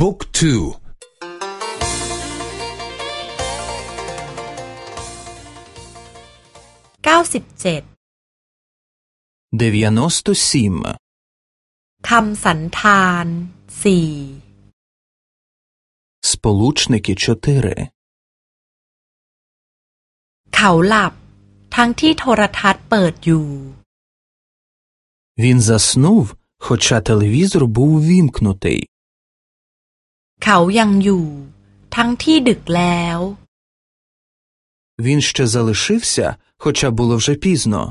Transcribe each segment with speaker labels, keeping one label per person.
Speaker 1: บุ๊กทู
Speaker 2: เก้าสิบเจ็ดคำสันธานสี่
Speaker 1: Сполучники чотири
Speaker 2: เขาหลับ ทั้งที่โทรทัศน์เปิดอยู่
Speaker 1: Він заснув, хоча телевізор був вімкнутий.
Speaker 2: เขายังอยู่ ทั้งที่ดึกแล้ว
Speaker 1: Він ще залишився, хоча було вже пізно.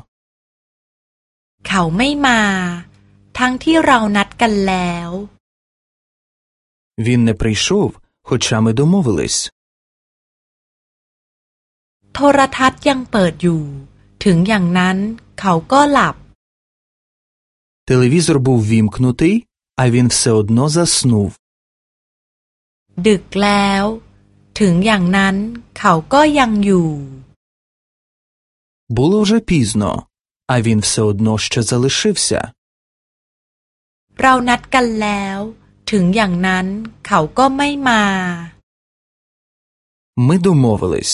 Speaker 2: เขาไม่มา ทั้งที่เรานัดกันแล้ว
Speaker 1: Він не прийшов, хоча ми домовились.
Speaker 2: โทรทัศน์ยังเปิดอยู่ ถึงอย่างนั้นเขาก็หลับ
Speaker 1: Телевізор був вімкнутий, а він все одно заснув.
Speaker 2: ดึกแล้ว ถึงอย่างนั้นเขาก็ยังอยู่
Speaker 1: Було вже пізно, а він все одно ще залишився.
Speaker 2: เรานัดกันแล้ว ถึงอย่างนั้นเขาก็ไม่มา
Speaker 1: Ми домовились.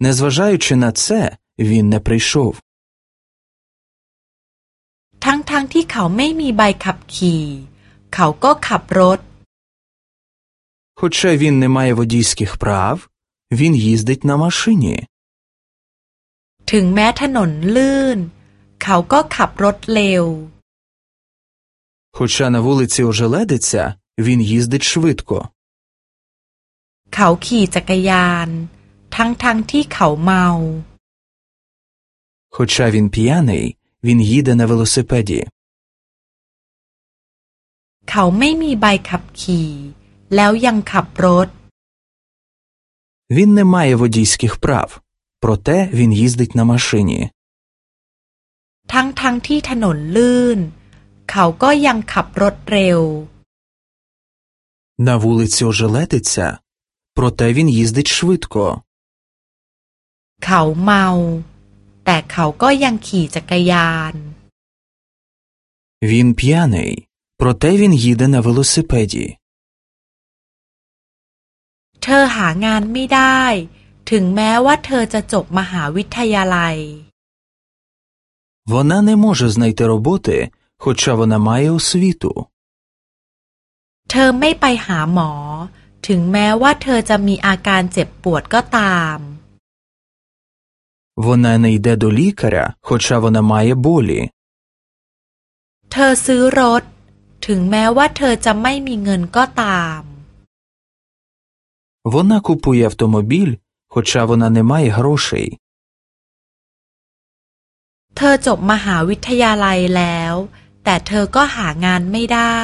Speaker 1: Незважаючи на це, він не прийшов.
Speaker 2: ทั้งๆทที่เขาไม่มีใบขับขี่ เขาก็ขับรถ
Speaker 1: Хоча він не має водійських прав, він їздить на машині.
Speaker 2: ถึงแม้ถนนลื่น เขาก็ขับรถเร็ว
Speaker 1: Хоча на вулиці ожеледиться, він їздить швидко.
Speaker 2: เขาขี่จักรยาน ทั้งๆทที่เขาเมา
Speaker 1: Хоча він п'яний, він їде на велосипеді.
Speaker 2: เขาไม่มีใบขับขี่ แล้วยังขับรถ
Speaker 1: Він не має водійських прав, проте він їздить на машині.
Speaker 2: ทั้งๆทที่ถนนลื่น เขาก็ยังขับรถเร็ว
Speaker 1: На вулиці ожеледиться, проте він їздить швидко.
Speaker 2: เขาเมา แต่เขาก็ยังขี่จักรยาน
Speaker 1: Він п'яний, проте він їде на велосипеді.
Speaker 2: เธอหางานไม่ได้ ถึงแม้ว่าเธอจะจบมหาวิทยาลัย
Speaker 1: Вона не може знайти роботи, хоча вона має освіту.
Speaker 2: เธอไม่ไปหาหมอ ถึงแม้ว่าเธอจะมีอาการเจ็บปวดก็ตาม
Speaker 1: Вона не йде до лікаря, хоча вона має болі.
Speaker 2: เธอซื้อรถ ถึงแม้ว่าเธอจะไม่มีเงินก็ตาม
Speaker 1: Вона купує автомобіль, хоча вона не має грошей.
Speaker 2: เธอจบมหาวิทยาลัยแล้ว แต่เธอก็หางานไม่ได้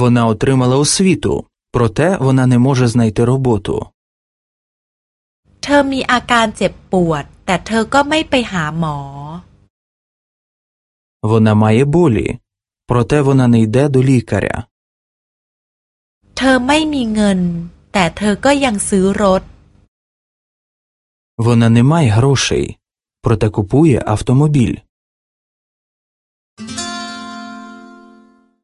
Speaker 1: Вона отримала освіту, проте вона не може знайти роботу.
Speaker 2: เธอมีอาการเจ็บปวด แต่เธอก็ไม่ไปหาหมอ
Speaker 1: Вона має болі, проте вона не йде до лікаря.
Speaker 2: เธอไม่มีเงิน แต่เธอก็ยังซื้อรถ
Speaker 1: Вона не має грошей, проте купує автомобіль.